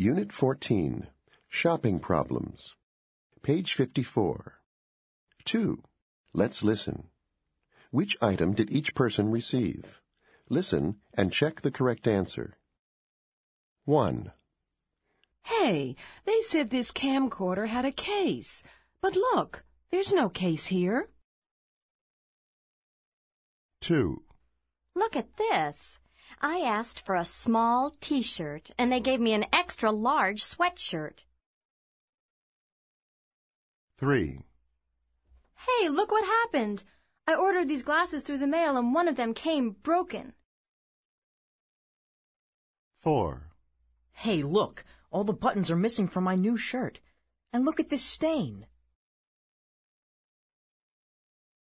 Unit 14, Shopping Problems. Page 54. 2. Let's listen. Which item did each person receive? Listen and check the correct answer. 1. Hey, they said this camcorder had a case. But look, there's no case here. 2. Look at this. I asked for a small t-shirt and they gave me an extra large sweatshirt. 3. Hey, look what happened. I ordered these glasses through the mail and one of them came broken. 4. Hey, look, all the buttons are missing from my new shirt. And look at this stain.